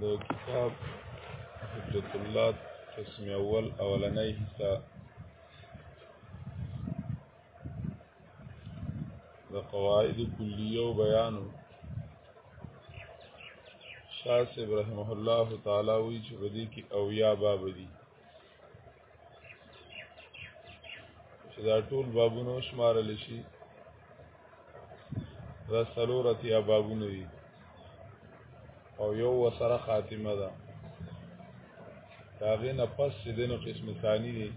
د کتاب حجت الله قسم اول اولنۍ حصہ د قواعد کلیه او بیانو شاه صاحب رحمه الله تعالی وی چې بدی کې او یا باب دي چې دا ټول بابونه شمارل شي دا څلور اتیا بابونه دي او یو وسره خاتمه ده دا غي نه پس چې دنو قسم ثانی دي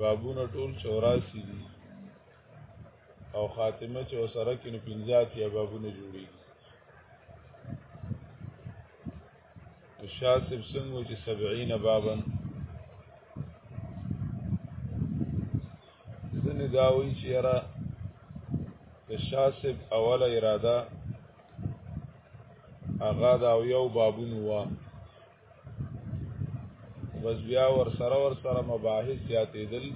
بابونه ټول 84 دي او خاتمه چې وسره کې نو 50 یا بابونه جوړي شاسب څنګه چې 70 بابا ځنه دا وی چې را د شاسب اوله اراده هغه دا یو بابون وا بس بیا ور سره ور سره مباحث زیاتېدل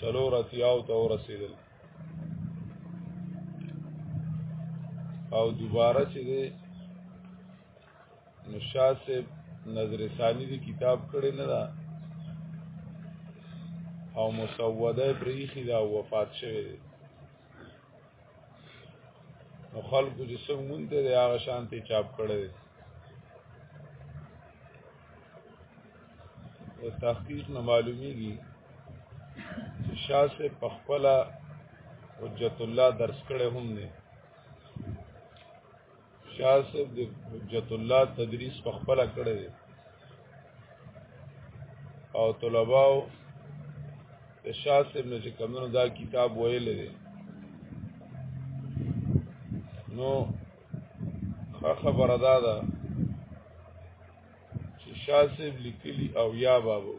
سلورتیاو ته ورسېدل او دوباره چې دی نو شاه صاحب نظر ثانی دی کتاب کړی نه ده او مسوده پریخي دا وفات شوی دی نو خلکو چې څنګه مونږ ته هغه شانتي چاپ کړی دی او تحقیق نه معلومیږي چې شاه سے پخپلا حجت الله درس کړه هم نه شاه سے د حجت الله تدریس پخپلا کړه او طلباو د شاه سے نو چې کمنو دا کتاب ویل دي نو خبره دا ده چې شاسب لیکلی او یا بابو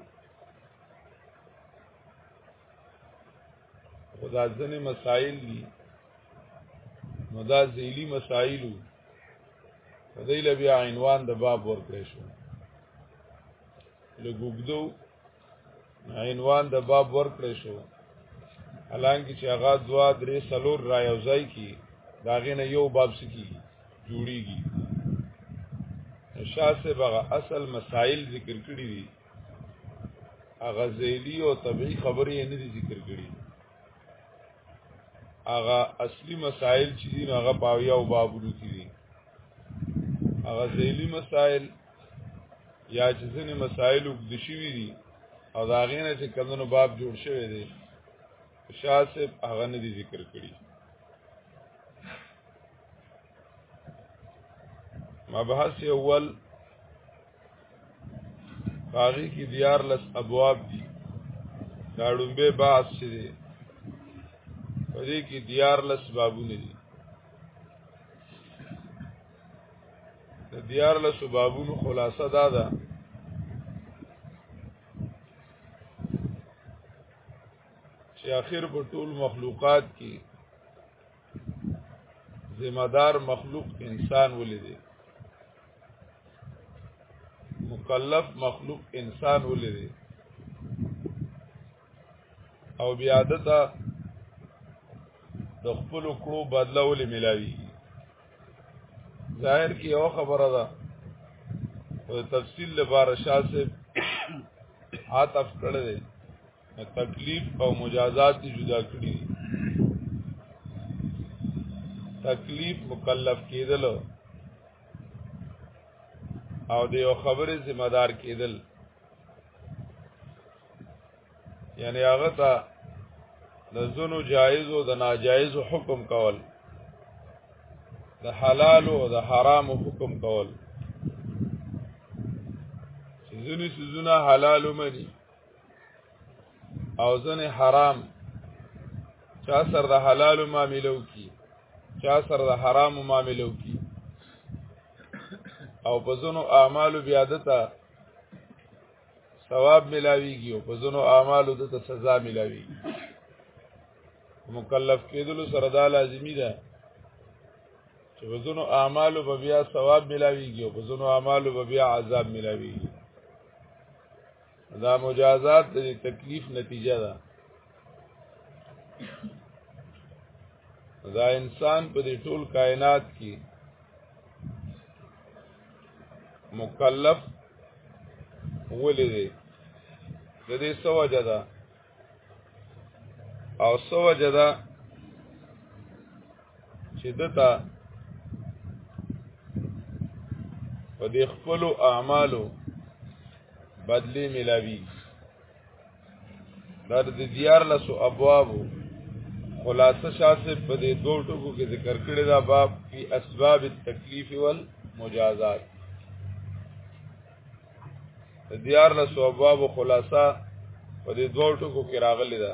خدا ځنه مسائل دي نو دا ذیلی مسائل دی له بیا عنوان د باب ورکړې شو لګوګدو عنوان د باب ورکړې شو حالانکه چې هغه دوا درې سلور را یو ځای کی داغه نه یو باب سکی جوړیږي شاسه بغه اصل مسائل ذکر کړی دي هغه زیلی او طبيعي خبرې نه دي ذکر کړی هغه اصلي مسائل چې دي هغه پاویا او بابونو کې دي هغه زیلی مسائل یا چې ځینې مسائل وګد شوي دي او دا غینه چې کمونو باب جوړ شوی دی شاه صاحب هغه نه دي ذکر کړي مبحث اول باغی کی دیار لس ابواب دي دا ډومبه باس چې دی په دې کې دیار لس بابونه دي د دیار له سبابونو خلاصه دا ده چې اخر په ټول مخلوقات کې ذمہ دار مخلوق انسان ولیدي مکلف مخلوق انسان ولیدي او بیا دته د خپل کړو بدلول ملاوي ظاهر کې یو خبره ده او تفصیل لپاره شاه صاحب عاطف کړی دی تکلیف او مجازات دي جدا کړی دي تکلیف مکلف کېدل او د یو خبرې ذمہ دار کېدل یعنی هغه ته د زونو جایز او د ناجایز حکم کول د حلال او د حرام حکم کول چې ځینې سيزونه حلال ومني او ځینې حرام چا سر د حلال معاملو کی چا سر د حرام معاملو کی او په ځینو اعمالو بیا دته ثواب ملاویږي او په ځنو اعمالو د سزا ملاویږي مکلف کېدل سره دا لازمی ده چې په ځنو اعمالو به بیا ثواب ملاویږي او په ځنو اعمالو به بیا عذاب ملاویږي دا مجازات د تکلیف نتیجه ده دا انسان په دې ټول کائنات کې مکلف ولې دی د دې سوجه ده او سوجه ده چې دته په دې خپل اعمالو بدلی ملاوي دا د دیار لسو ابوابو خلاصه شاسه په دې دوه ټکو کې ذکر کړی دا باب فی اسباب التکلیف والمجازات دیار لسو ابوابو خلاصه په دې دوه ټکو کې راغلی دا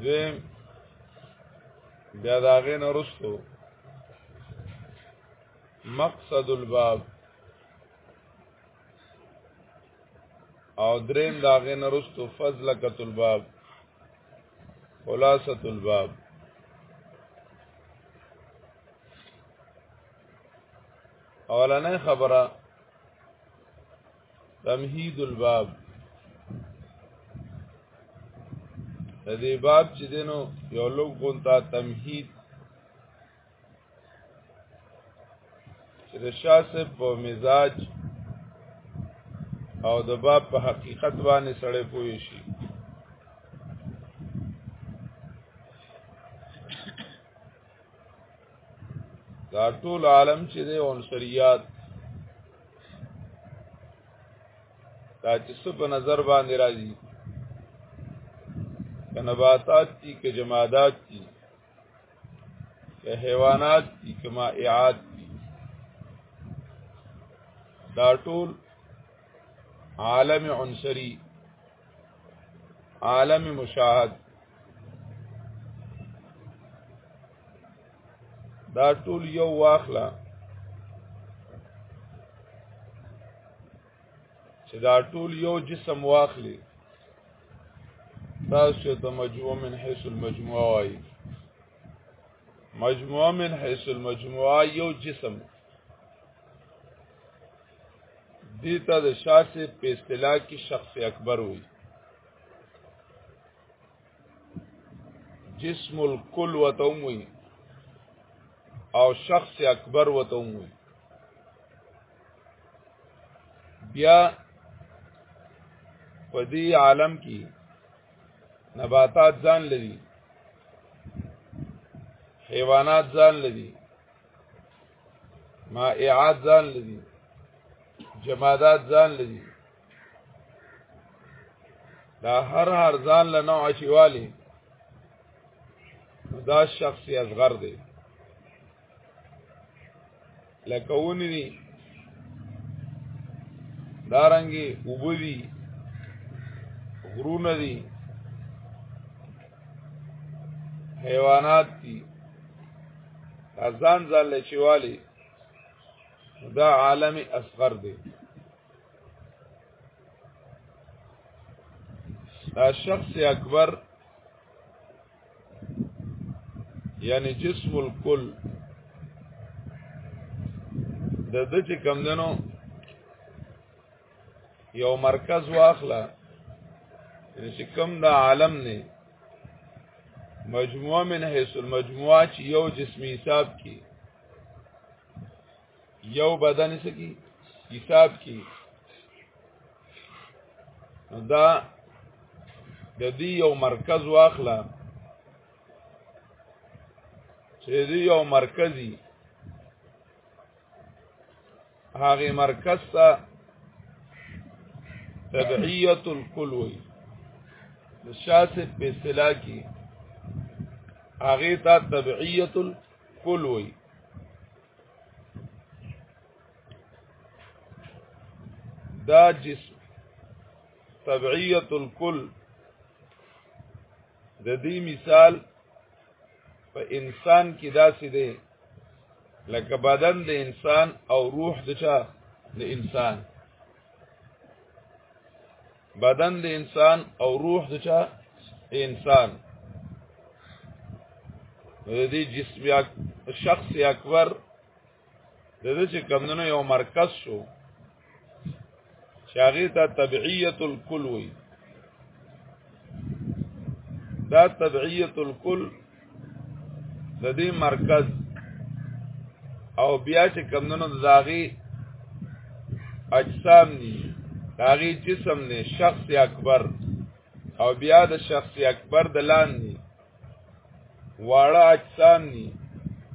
دویم بیا دا غې نه رسو مقصد الباب او دریم دا غې نه رسو فضلکۃ الباب خلاصۃ الباب اولنې خبره تمهید الباب د دې باب چې دینو یو لوګ غونتا تمهید چې د شاسه په مزاج او د باب په حقیقت باندې سړی پوي شي دا ټول عالم چې دی عنصریات دا چې څه په نظر باندې راځي که نباتات دي که جمادات دي که حیوانات دي که مائعات دي دا ټول عالم عنصری عالم مشاهد دا ټول یو واخلا چې دا ټول یو جسم واخلي تاسو ته مجموع من حيث المجموعه وای مجموع من حيث المجموعه یو جسم دي ته د شاسې په اصطلاح کې شخص اکبر وي جسم الکل وته وي او شخص اکبر وته وي بیا په دې عالم کې نباتات ځان لري حیوانات ځان لري ما اعاد ځان لدی جمادات ځان لدی دا هر هر ځان له نوع چوالی دا شخصی اصغر دی لکه ونی دی دارنګي وبوي غرونه دي حیوانات دي ځان ځان لچوالی دا عالم اصغر دی دا شخص اکبر یعنی جسم الکل د د چې کم دنو یو مرکز واخله چې کوم د عالم نه مجموعه من حیث المجموعه چې یو جسمی حساب کی یو بدن سکی حساب کی دا د دې یو مرکز واخله چې دې یو مرکزی هغه مرکز ته تبعیت الکل وی د شاسب په اصطلاح کې هغه ته تبعیت الکل وی دا جسم تبعیت الکل د دې مثال په انسان کې داسې دی لکه بدن د انسان او روح د چا د انسان بدن د انسان او روح د چا انسان د دې جسم یا شخص اکبر د دې چې کمندونو یو مرکز شو چې هغه ته تبعیت الکل وي دا تبعیت الکل د دې مرکز او بیا چې کمندونو د داغي اجسام دي داغي جسم نه شخص اکبر او بیا د شخص اکبر د لاندې واړه اجسام دي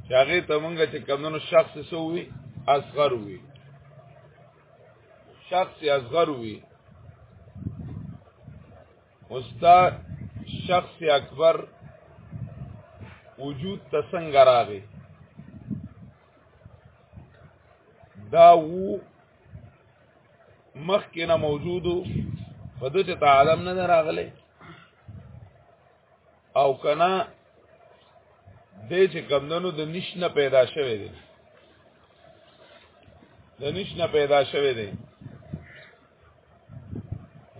چې هغه ته مونږ چې کمونو شخص سووي اصغر وي شخص اصغر وي استاد شخص اکبر وجود ته څنګه راغی دا وو مخکې نه موجودو په دې ته عالم نه راغلی او کنا دې چې کمندونو د نشنه پیدا شوه دي د نشنه پیدا شوه دي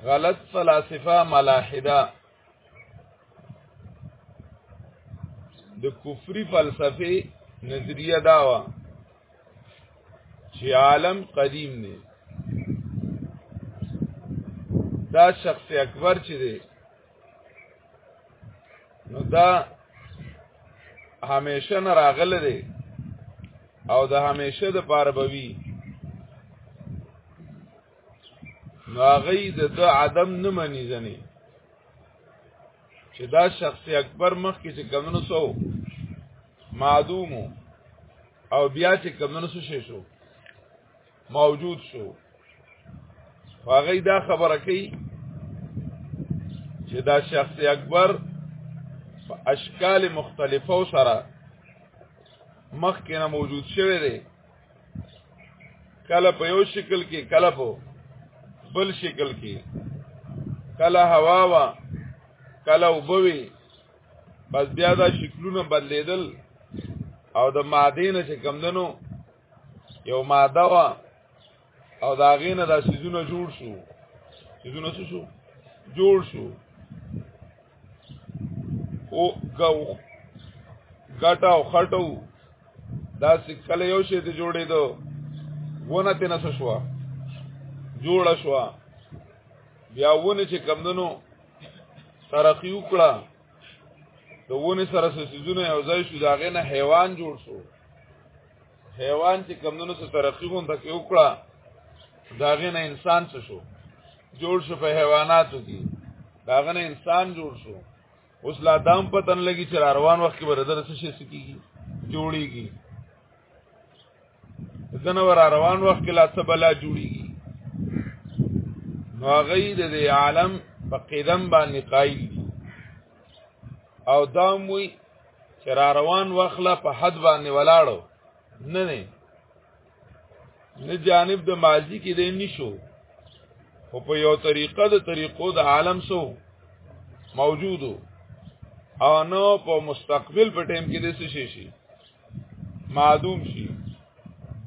غلط فلاسفه ملاحده د کفری فلسفه نظریه داوا چې عالم قدیم دی دا شخص اکبر چې دی نو دا همیشه نه راغله دی او د همیشه د پاره بوي نو هغه د د عدم نه مني ځنی چې دا شخص اکبر مخ کې چې کمنو سو معدومو او بیا چې کمنو سو شې شو موجود شو هغه دا خبره کوي چې دا شخص اکبر په اشکال مختلفو سره مخکې نه موجود شوی دی کله په یو شکل کې کله په بل شکل کې کله هوا وا کله وبوي بس بیا دا شکلونه بدلیدل او د ماده نه چې کمدنو یو ماده وا او دا غینه دا سيزونه جوړ شو سيزونه څه شو جوړ شو او غو غټه او خټو دا سکله یو شی ته جوړې دو ونه تنه څه شو جوړ شو بیا ونه چې کمندنو ترقی وکړه د ونې سره سيزونه یو ځای شو دا غینه حیوان جوړ شو حیوان چې کمونو سره ترقی غون تک وکړه داغه نه انسان څه شو جوړ شو په حیواناتو کې داغه نه انسان جوړ شو اوس لا دام پتن لګي چې روان وخت کې بردر څه شي سکیږي جوړیږي دنه ور روان وخت کې لا څه بلا جوړیږي نو هغه د عالم په قدم باندې قایل او دا موي چې را روان وخله په حد باندې ولاړو نه نه نه جانب د ماضی کې دی نشو خو په یو طریقه د طریقو د عالم سو موجودو او نو په مستقبل په ټیم کې د څه شي شي معدوم شي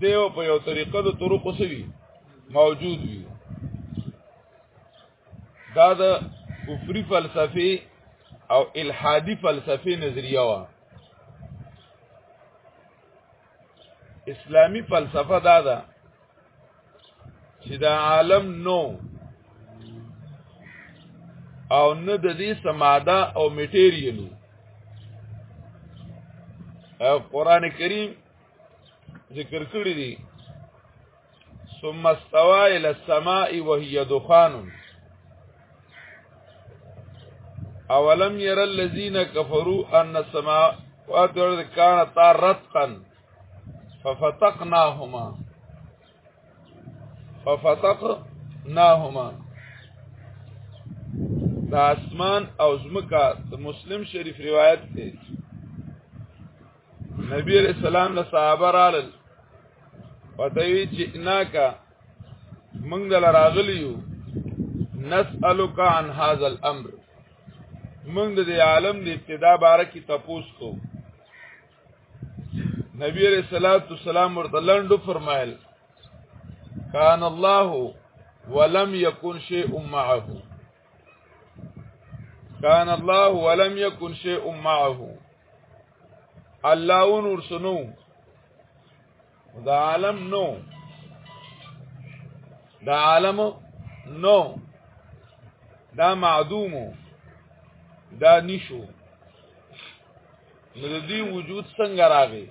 دیو په یو طریقه د طرق سوي موجود وي دا د کفري فلسفي او الحادي فلسفي نظریه وا اسلامی فلسفه دا ده چې دا عالم نو او نه د دې سماده او میټیریل قرآن کریم ذکر کړی دی ثم استوى الى السماء وهي دخان اولم ير الذين كفروا ان السماء واتر كانت رتقا ففتقناهما ففتقناهما دا اسمان او زمکا د مسلم شریف روایت دی نبی علیہ السلام له صحابه رالل پته وی چې اناکا موږ دل راغلیو نسالک عن هذا الامر موږ د عالم د ابتدا باره کې تپوس کو نبی علیہ الصلوۃ والسلام ورته لندو فرمایل کان الله ولم یکن شیء معه کان الله ولم یکن شیء معه الله نور سنو دا عالم نو دا عالم نو دا معدومو دا نشو نو د دې وجود څنګه راغی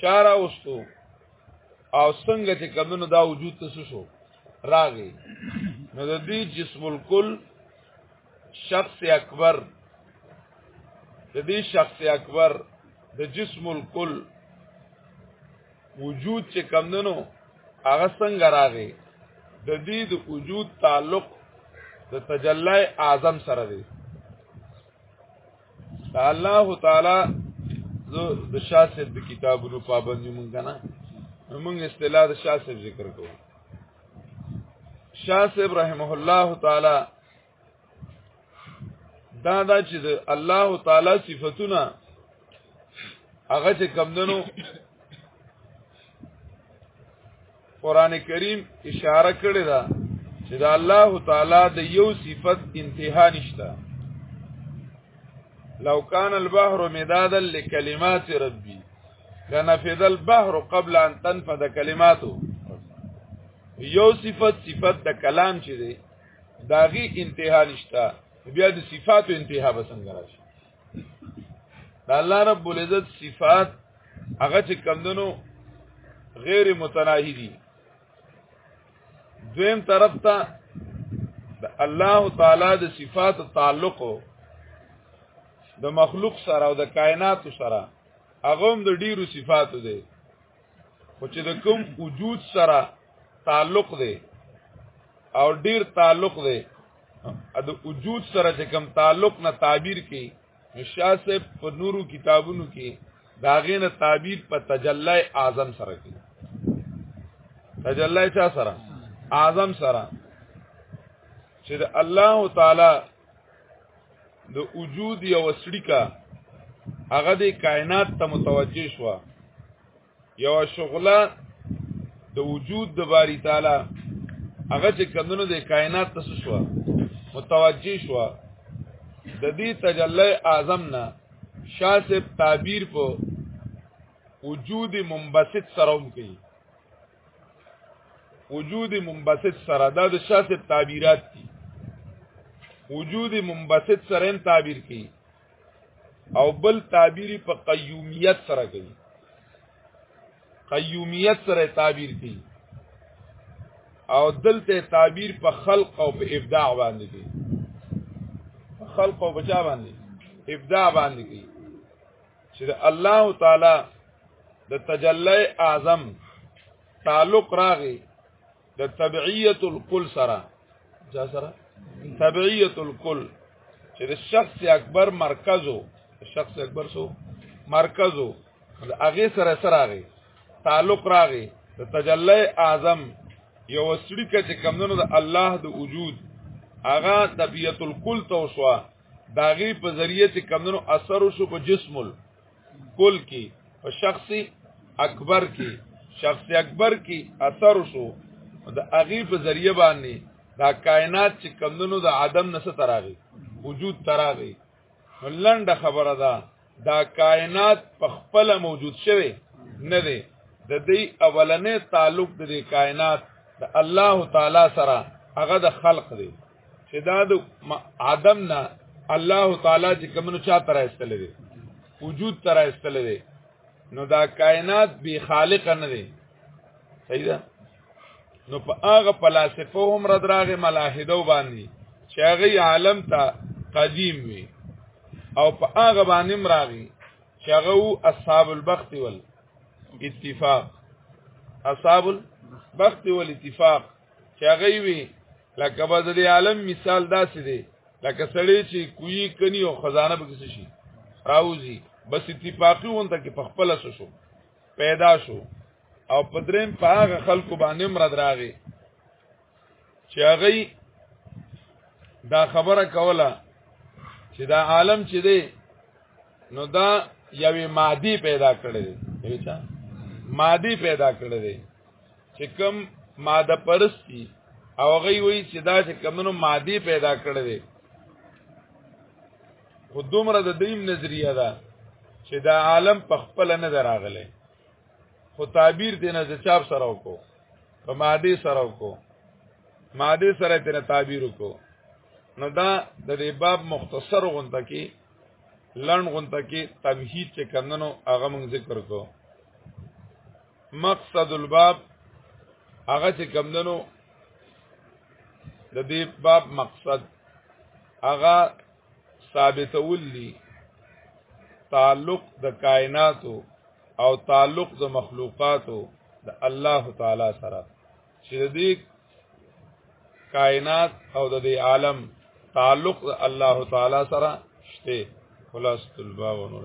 چاره وستو او څنګه چې کمونو دا وجود ته شو راغی نو د دې جسم الکل شخص اکبر د دې شخص اکبر د جسم الکل وجود چې کمونو هغه څنګه راغی د دې د وجود تعلق د تجلی اعظم سره دی الله تعالی زه د شاسب د کتابونو پابند مونږ نه مونږ اصطلاح د شاسب ذکر کوو شاسب رحمه الله تعالی دا دا چې د الله تعالی صفاتونه هغه چې کمندنو قران کریم اشاره کړې ده چې د الله تعالی د یو صفت انتها نشته لو کان البحر مدادا لکلمات ربي لنفذ البحر قبل ان تنفذ کلماتو یو صفت صفت د کلام چې دی داغي انتها نشته بیا د صفاتو انتها بسنګ راشي د الله رب العزت صفات هغه چې کمدنو غیر متناهی دي دویم طرف ته د الله تعالی د صفات تعلق د مخلوق سره او د کائنات سره هغه هم د ډیرو صفاتو دی خو چې د کوم وجود سره تعلق دی او ډیر تعلق دی د وجود سره چې کوم تعلق نه تعبیر کی نشاه صاحب په نورو کتابونو کې داغه نه تعبیر په تجلی اعظم سره کوي تجلی چا سره اعظم سره چې د الله تعالی د وجود یو سړی کا هغه د کائنات ته متوجه شو یو شغله د وجود د باری تعالی هغه چې کندنو د کائنات تاسو شو متوجی شو د دې تجلی اعظم نه شاسب تعبیر په وجود منبسط سره هم کوي وجود منبسط سره دا د شاسب تعبیرات دي وجود منبسط سره هم تعبیر کوي او بل تعبیری په قیومیت سره کوي قیومیت سره تعبیر کوي او دلته تعبیر په خلق او په ابداع باندې کوي خلق او بچا باندې ابداع باندې کوي چې الله تعالی د تجلی اعظم تعلق راغی د تبعیت الکل سره جا سره تبعیت الکل چې د شخص اکبر مرکزو شخص اکبر سو مرکزو د هغه سره سره راغی تعلق راغی د تجلی اعظم یو سړي کته کمندونو د الله د وجود هغه طبیعت الکل توسوا داغي په ذریعه چې کمندونو اثر شو په جسم کل کې په شخص اکبر کې شخص اکبر کې اثر شو د اغي په ذریعہ باندې دا کائنات چې کمندونو د عدم نسه تراغي وجود تراغي لنډه خبره ده دا کائنات په خپل موجود شوی نه دی د دې اولنې تعلق د کائنات د الله تعالی سره هغه د خلق دی چې دا د آدم نه الله تعالی چې کومو چا تر استل دي وجود تر استل دي نو دا کائنات به خالق نه دي صحیح ده نو په هغه فلسفه هم را دراغه ملاحده باندې چې هغه عالم ته قدیم وي او په هغه باندې مراغي چې هغه اصحاب البخت ول اتفاق اصحاب البخت ول اتفاق چې هغه وي لکه باز دی عالم مثال داسې دی لکه سړی چې کوی کني او خزانه به کسی شي راوځي بس اتفاقی وونته کې په خپل شو پیدا شو او په دریم په هغه خلکو باندې مراد راغی چې هغه دا خبره کوله چې دا عالم چې دی نو دا یوې مادي پیدا کړې دی یوې چا مادي پیدا کړې دی چې کوم ماده پرستی او غي وی چې دا چې کمنو ماده پیدا کړې ده خو دومره د دیم نظریه ده چې دا عالم په خپل نه دراغله خو تعبیر دینه چې چاپ سره وکړو په ماده سره وکړو ماده سره دینه تعبیر وکړو نو دا د دې باب مختصر غونته کې لړن غونته کې تمهید چې کمنو هغه موږ ذکر کوو مقصد الباب هغه چې کمندنو د دې باب مقصد هغه ثابتول دي تعلق د کائناتو او تعلق د مخلوقاتو د الله تعالی سره چې د دې کائنات او د دې عالم تعلق الله تعالی سره شته خلاص الباب ونور